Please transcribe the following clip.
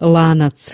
ланац